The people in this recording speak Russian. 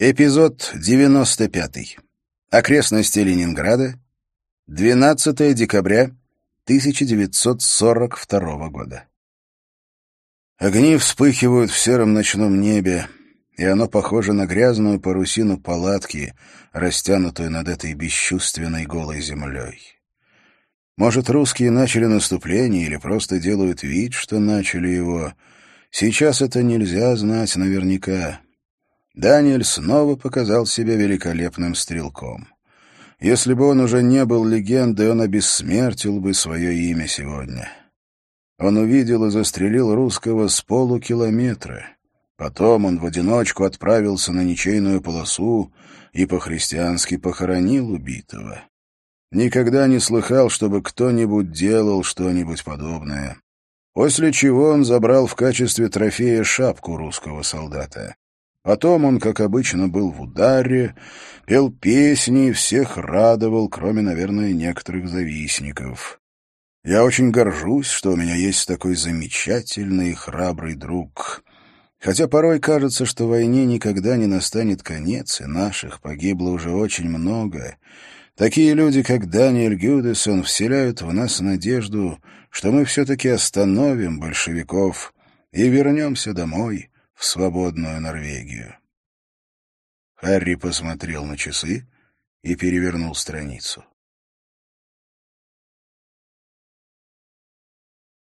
Эпизод 95. Окрестности Ленинграда. 12 декабря 1942 года. Огни вспыхивают в сером ночном небе, и оно похоже на грязную парусину палатки, растянутую над этой бесчувственной голой землей. Может, русские начали наступление или просто делают вид, что начали его. Сейчас это нельзя знать наверняка. Даниэль снова показал себя великолепным стрелком. Если бы он уже не был легендой, он обессмертил бы свое имя сегодня. Он увидел и застрелил русского с полукилометра. Потом он в одиночку отправился на ничейную полосу и по-христиански похоронил убитого. Никогда не слыхал, чтобы кто-нибудь делал что-нибудь подобное. После чего он забрал в качестве трофея шапку русского солдата. Потом он, как обычно, был в ударе, пел песни и всех радовал, кроме, наверное, некоторых завистников. Я очень горжусь, что у меня есть такой замечательный и храбрый друг. Хотя порой кажется, что войне никогда не настанет конец, и наших погибло уже очень много. Такие люди, как Даниэль Гюдесон, вселяют в нас надежду, что мы все-таки остановим большевиков и вернемся домой, в свободную Норвегию. Харри посмотрел на часы и перевернул страницу.